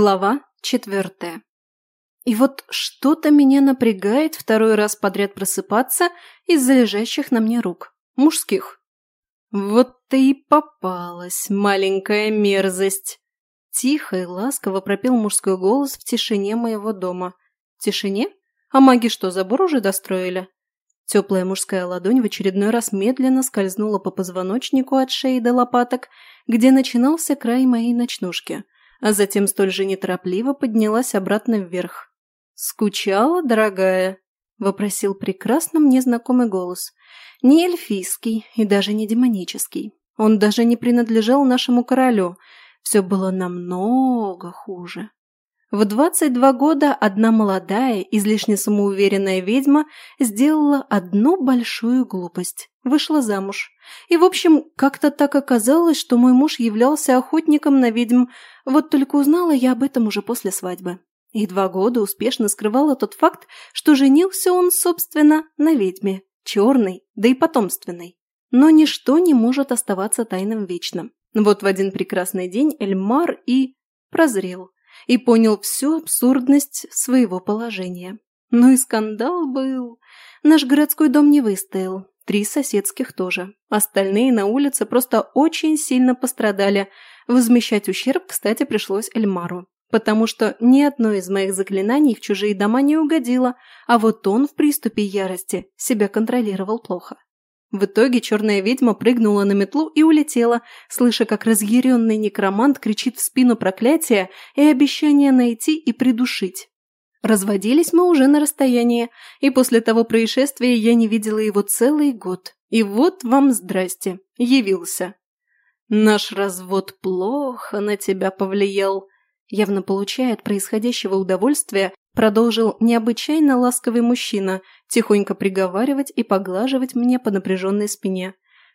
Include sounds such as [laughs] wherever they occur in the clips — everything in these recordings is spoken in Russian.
Глава четвертая. И вот что-то меня напрягает второй раз подряд просыпаться из-за лежащих на мне рук. Мужских. Вот ты и попалась, маленькая мерзость. Тихо и ласково пропел мужской голос в тишине моего дома. Тишине? А маги что, забор уже достроили? Теплая мужская ладонь в очередной раз медленно скользнула по позвоночнику от шеи до лопаток, где начинался край моей ночнушки – а затем столь же неторопливо поднялась обратно вверх. «Скучала, дорогая?» – вопросил прекрасно мне знакомый голос. Не эльфийский и даже не демонический. Он даже не принадлежал нашему королю. Все было намного хуже. В 22 года одна молодая, излишне самоуверенная ведьма сделала одну большую глупость. Вышла замуж. И, в общем, как-то так оказалось, что мой муж являлся охотником на ведьм, вот только узнала я об этом уже после свадьбы. И два года успешно скрывала тот факт, что женился он, собственно, на ведьме. Черной, да и потомственной. Но ничто не может оставаться тайным вечно. Вот в один прекрасный день Эльмар и прозрел и понял всю абсурдность своего положения. Ну и скандал был. Наш городской дом не выстоял, три соседских тоже. Остальные на улице просто очень сильно пострадали. Возмещать ущерб, кстати, пришлось Эльмару. Потому что ни одно из моих заклинаний в чужие дома не угодило, а вот он в приступе ярости себя контролировал плохо. В итоге черная ведьма прыгнула на метлу и улетела, слыша, как разъяренный некромант кричит в спину проклятия и обещание найти и придушить. Разводились мы уже на расстоянии, и после того происшествия я не видела его целый год. И вот вам здрасте, явился. Наш развод плохо на тебя повлиял. Явно получая от происходящего удовольствия, продолжил необычайно ласковый мужчина, тихонько приговаривать и поглаживать мне по напряженной спине.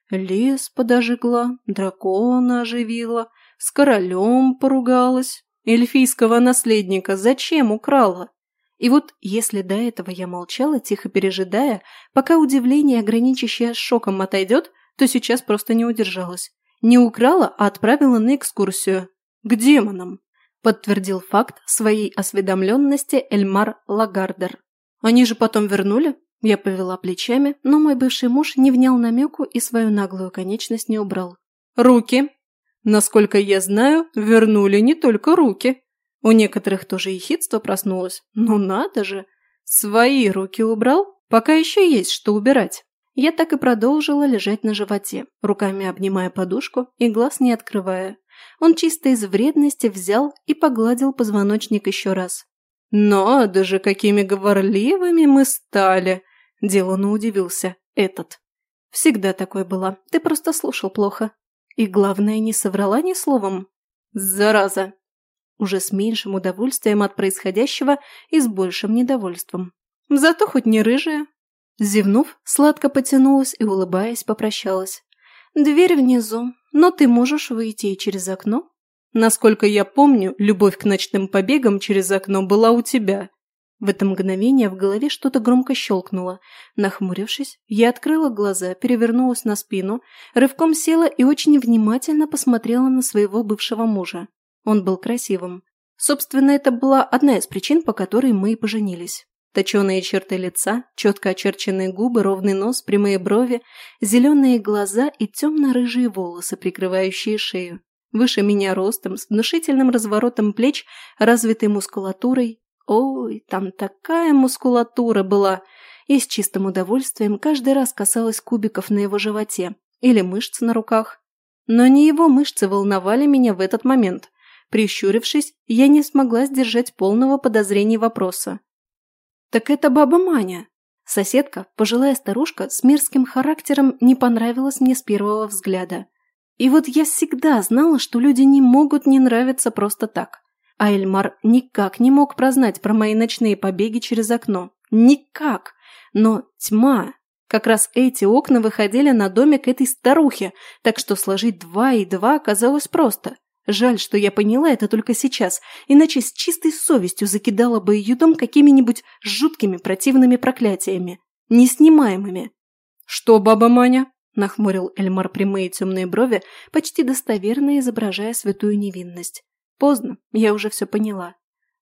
Лес подожгла, дракона оживила, с королем поругалась. Эльфийского наследника зачем украла? И вот, если до этого я молчала, тихо пережидая, пока удивление, граничащее с шоком, отойдет, то сейчас просто не удержалась. Не украла, а отправила на экскурсию. К демонам подтвердил факт своей осведомленности Эльмар Лагардер. «Они же потом вернули?» Я повела плечами, но мой бывший муж не внял намеку и свою наглую конечность не убрал. «Руки!» Насколько я знаю, вернули не только руки. У некоторых тоже ехидство проснулось. Ну надо же! Свои руки убрал, пока еще есть что убирать. Я так и продолжила лежать на животе, руками обнимая подушку и глаз не открывая. Он чисто из вредности взял и погладил позвоночник еще раз. «Надо же, какими говорливыми мы стали!» Делано удивился этот. «Всегда такой была, ты просто слушал плохо. И главное, не соврала ни словом. Зараза!» Уже с меньшим удовольствием от происходящего и с большим недовольством. «Зато хоть не рыжая!» Зевнув, сладко потянулась и, улыбаясь, попрощалась. «Дверь внизу, но ты можешь выйти и через окно. Насколько я помню, любовь к ночным побегам через окно была у тебя. В это мгновение в голове что-то громко щелкнуло. Нахмурившись, я открыла глаза, перевернулась на спину, рывком села и очень внимательно посмотрела на своего бывшего мужа. Он был красивым. Собственно, это была одна из причин, по которой мы и поженились. Точеные черты лица, четко очерченные губы, ровный нос, прямые брови, зеленые глаза и темно-рыжие волосы, прикрывающие шею. Выше меня ростом, с внушительным разворотом плеч, развитой мускулатурой. Ой, там такая мускулатура была! И с чистым удовольствием каждый раз касалась кубиков на его животе или мышц на руках. Но не его мышцы волновали меня в этот момент. Прищурившись, я не смогла сдержать полного подозрения вопроса. «Так это баба Маня!» Соседка, пожилая старушка с мерзким характером, не понравилась мне с первого взгляда. И вот я всегда знала, что люди не могут не нравиться просто так. А Эльмар никак не мог прознать про мои ночные побеги через окно. Никак! Но тьма! Как раз эти окна выходили на домик этой старухи, так что сложить два и два оказалось просто. Жаль, что я поняла это только сейчас, иначе с чистой совестью закидала бы ее дом какими-нибудь жуткими противными проклятиями, неснимаемыми. «Что, баба Маня?» – нахмурил Эльмар прямые темные брови, почти достоверно изображая святую невинность. Поздно, я уже все поняла.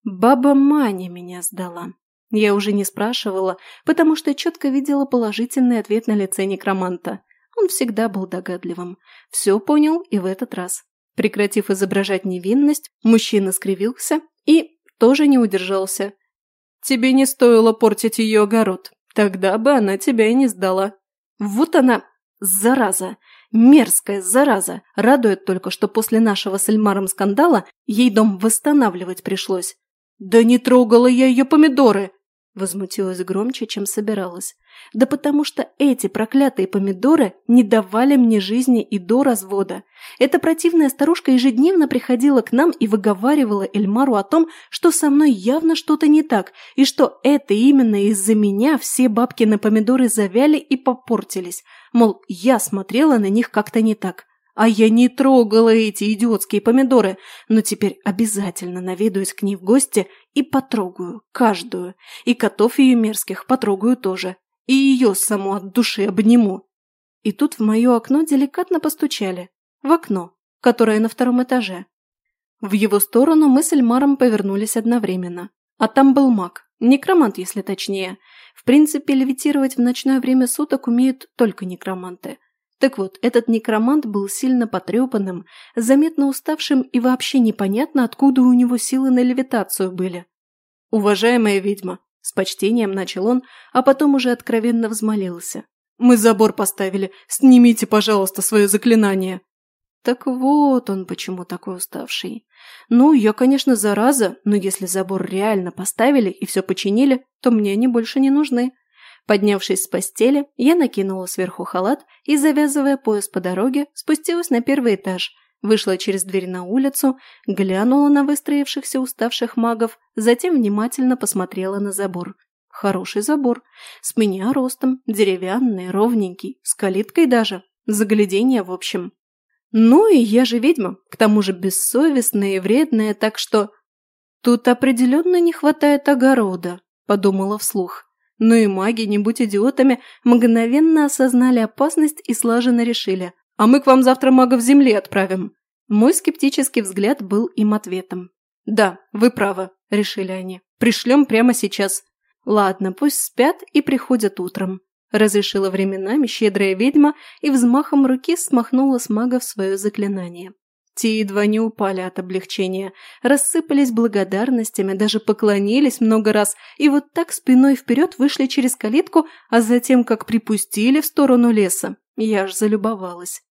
Баба Маня меня сдала. Я уже не спрашивала, потому что четко видела положительный ответ на лице некроманта. Он всегда был догадливым. Все понял и в этот раз. Прекратив изображать невинность, мужчина скривился и тоже не удержался. «Тебе не стоило портить ее огород. Тогда бы она тебя и не сдала». Вот она, зараза, мерзкая зараза. Радует только, что после нашего с Эльмаром скандала ей дом восстанавливать пришлось. «Да не трогала я ее помидоры!» Возмутилась громче, чем собиралась. Да потому что эти проклятые помидоры не давали мне жизни и до развода. Эта противная старушка ежедневно приходила к нам и выговаривала Эльмару о том, что со мной явно что-то не так, и что это именно из-за меня все бабки на помидоры завяли и попортились. Мол, я смотрела на них как-то не так. А я не трогала эти идиотские помидоры, но теперь обязательно наведаюсь к ней в гости и потрогаю каждую. И котов ее мерзких потрогаю тоже. И ее саму от души обниму. И тут в мое окно деликатно постучали. В окно, которое на втором этаже. В его сторону мы с Эльмаром повернулись одновременно. А там был маг, некромант, если точнее. В принципе, левитировать в ночное время суток умеют только некроманты. Так вот, этот некромант был сильно потрепанным, заметно уставшим и вообще непонятно, откуда у него силы на левитацию были. «Уважаемая ведьма», – с почтением начал он, а потом уже откровенно взмолился. «Мы забор поставили, снимите, пожалуйста, свое заклинание». Так вот он почему такой уставший. Ну, я, конечно, зараза, но если забор реально поставили и все починили, то мне они больше не нужны. Поднявшись с постели, я накинула сверху халат и, завязывая пояс по дороге, спустилась на первый этаж, вышла через дверь на улицу, глянула на выстроившихся уставших магов, затем внимательно посмотрела на забор. Хороший забор. С меня ростом, деревянный, ровненький, с калиткой даже. Загляденье, в общем. Ну и я же ведьма, к тому же бессовестная и вредная, так что... Тут определенно не хватает огорода, подумала вслух. Но и маги, не будь идиотами, мгновенно осознали опасность и слаженно решили. «А мы к вам завтра магов земли отправим». Мой скептический взгляд был им ответом. «Да, вы правы», – решили они. «Пришлем прямо сейчас». «Ладно, пусть спят и приходят утром», – разрешила временами щедрая ведьма и взмахом руки смахнула с магов свое заклинание. Те едва не упали от облегчения, рассыпались благодарностями, даже поклонились много раз и вот так спиной вперед вышли через калитку, а затем как припустили в сторону леса. Я аж залюбовалась.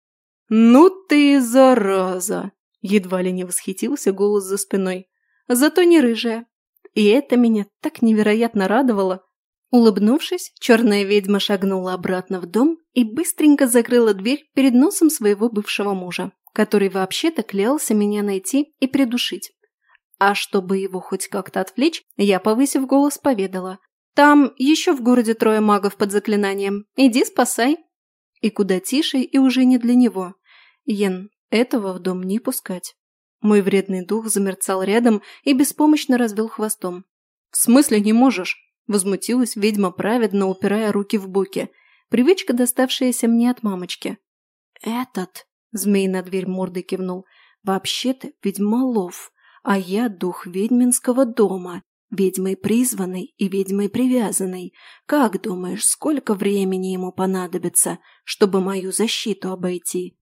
«Ну ты зараза!» – едва ли не восхитился голос за спиной. «Зато не рыжая. И это меня так невероятно радовало!» Улыбнувшись, черная ведьма шагнула обратно в дом и быстренько закрыла дверь перед носом своего бывшего мужа который вообще-то клялся меня найти и придушить. А чтобы его хоть как-то отвлечь, я, повысив голос, поведала. «Там еще в городе трое магов под заклинанием. Иди спасай». И куда тише, и уже не для него. Йен, этого в дом не пускать. Мой вредный дух замерцал рядом и беспомощно развел хвостом. «В смысле не можешь?» – возмутилась ведьма праведно, упирая руки в боки. Привычка, доставшаяся мне от мамочки. «Этот...» Змей на дверь мордой кивнул. «Вообще-то ведьмолов, а я дух ведьминского дома, ведьмой призванной и ведьмой привязанной. Как думаешь, сколько времени ему понадобится, чтобы мою защиту обойти?»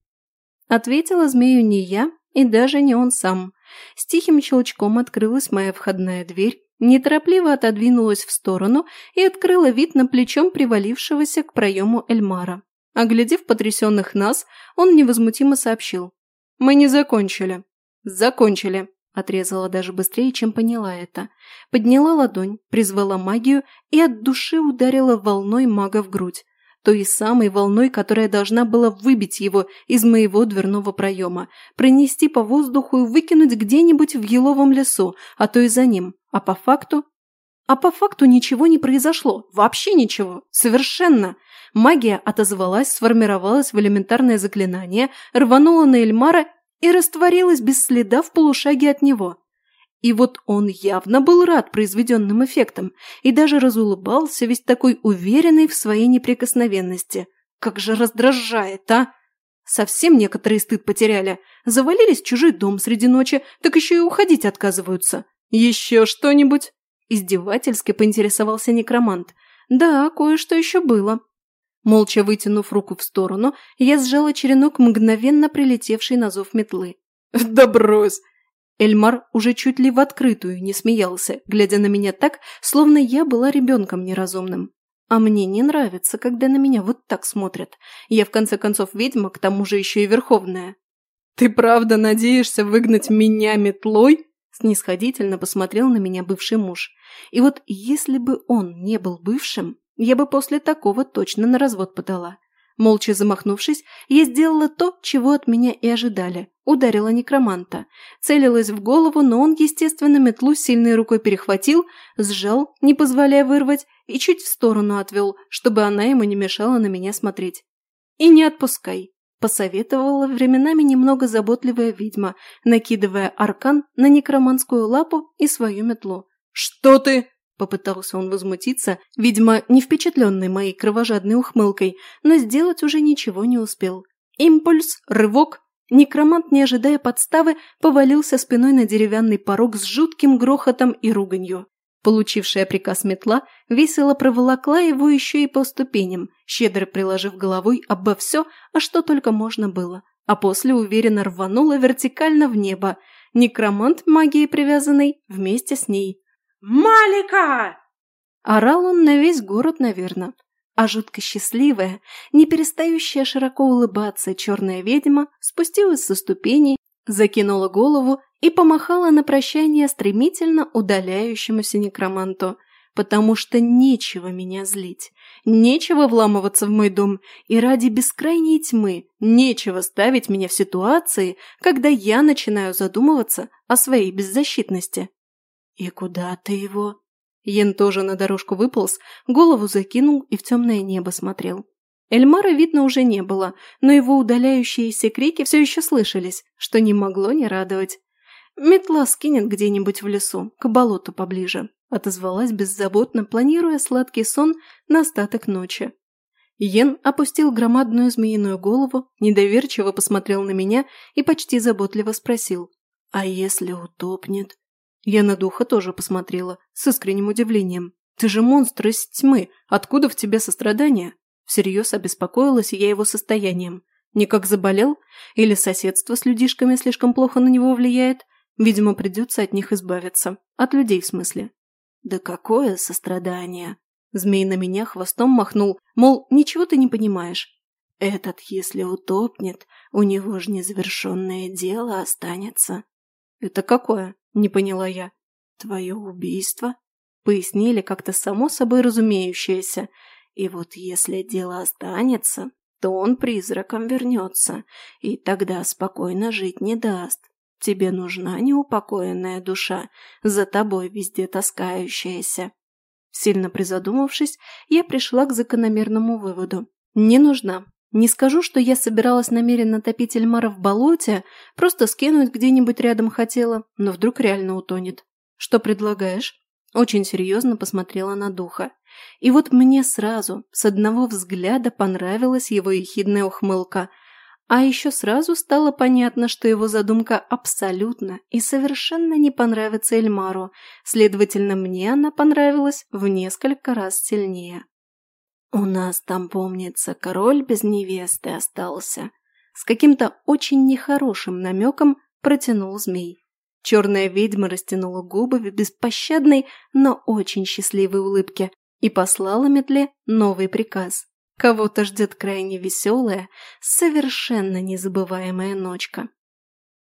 Ответила змею не я и даже не он сам. С тихим щелчком открылась моя входная дверь, неторопливо отодвинулась в сторону и открыла вид на плечом привалившегося к проему Эльмара. Оглядев потрясенных нас, он невозмутимо сообщил. «Мы не закончили». «Закончили», – отрезала даже быстрее, чем поняла это. Подняла ладонь, призвала магию и от души ударила волной мага в грудь. Той самой волной, которая должна была выбить его из моего дверного проема, пронести по воздуху и выкинуть где-нибудь в еловом лесу, а то и за ним. А по факту а по факту ничего не произошло. Вообще ничего. Совершенно. Магия отозвалась, сформировалась в элементарное заклинание, рванула на Эльмара и растворилась без следа в полушаге от него. И вот он явно был рад произведенным эффектам и даже разулыбался, весь такой уверенный в своей неприкосновенности. Как же раздражает, а! Совсем некоторые стыд потеряли. Завалились в чужой дом среди ночи, так еще и уходить отказываются. Еще что-нибудь?» Издевательски поинтересовался некромант. «Да, кое-что еще было». Молча вытянув руку в сторону, я сжала черенок, мгновенно прилетевший на зов метлы. [laughs] «Да брось!» Эльмар уже чуть ли в открытую не смеялся, глядя на меня так, словно я была ребенком неразумным. А мне не нравится, когда на меня вот так смотрят. Я, в конце концов, ведьма, к тому же еще и верховная. «Ты правда надеешься выгнать меня метлой?» Снисходительно посмотрел на меня бывший муж. И вот если бы он не был бывшим, я бы после такого точно на развод подала. Молча замахнувшись, я сделала то, чего от меня и ожидали. Ударила некроманта. Целилась в голову, но он, естественно, метлу сильной рукой перехватил, сжал, не позволяя вырвать, и чуть в сторону отвел, чтобы она ему не мешала на меня смотреть. «И не отпускай», – посоветовала временами немного заботливая ведьма, накидывая аркан на некроманскую лапу и свою метлу. «Что ты?» Попытался он возмутиться, видимо, не впечатленный моей кровожадной ухмылкой, но сделать уже ничего не успел. Импульс, рывок. Некромант, не ожидая подставы, повалился спиной на деревянный порог с жутким грохотом и руганью. Получившая приказ метла весело проволокла его еще и по ступеням, щедро приложив головой обо все, а что только можно было, а после уверенно рванула вертикально в небо, некромант магией привязанный вместе с ней. «Малика!» Орал он на весь город, наверное. А жутко счастливая, не перестающая широко улыбаться черная ведьма спустилась со ступеней, закинула голову и помахала на прощание стремительно удаляющемуся некроманту, потому что нечего меня злить, нечего вламываться в мой дом, и ради бескрайней тьмы нечего ставить меня в ситуации, когда я начинаю задумываться о своей беззащитности. «И куда ты его?» Йен тоже на дорожку выполз, голову закинул и в темное небо смотрел. Эльмара видно уже не было, но его удаляющиеся крики все еще слышались, что не могло не радовать. «Метла скинет где-нибудь в лесу, к болоту поближе», отозвалась беззаботно, планируя сладкий сон на остаток ночи. Йен опустил громадную змеиную голову, недоверчиво посмотрел на меня и почти заботливо спросил. «А если утопнет?» Я на духа тоже посмотрела, с искренним удивлением. «Ты же монстр из тьмы! Откуда в тебе сострадание?» Всерьез обеспокоилась я его состоянием. Никак заболел? Или соседство с людишками слишком плохо на него влияет? Видимо, придется от них избавиться. От людей, в смысле. «Да какое сострадание!» Змей на меня хвостом махнул, мол, ничего ты не понимаешь. «Этот, если утопнет, у него же незавершенное дело останется». «Это какое?» – не поняла я. «Твое убийство?» – пояснили как-то само собой разумеющееся. «И вот если дело останется, то он призраком вернется, и тогда спокойно жить не даст. Тебе нужна неупокоенная душа, за тобой везде таскающаяся». Сильно призадумавшись, я пришла к закономерному выводу. Не нужна. Не скажу, что я собиралась намеренно топить Эльмара в болоте, просто скинуть где-нибудь рядом хотела, но вдруг реально утонет. Что предлагаешь? Очень серьезно посмотрела на духа. И вот мне сразу, с одного взгляда, понравилась его ехидная ухмылка. А еще сразу стало понятно, что его задумка абсолютно и совершенно не понравится Эльмару, следовательно, мне она понравилась в несколько раз сильнее. «У нас там, помнится, король без невесты остался». С каким-то очень нехорошим намеком протянул змей. Черная ведьма растянула губы в беспощадной, но очень счастливой улыбке и послала метле новый приказ. Кого-то ждет крайне веселая, совершенно незабываемая ночка.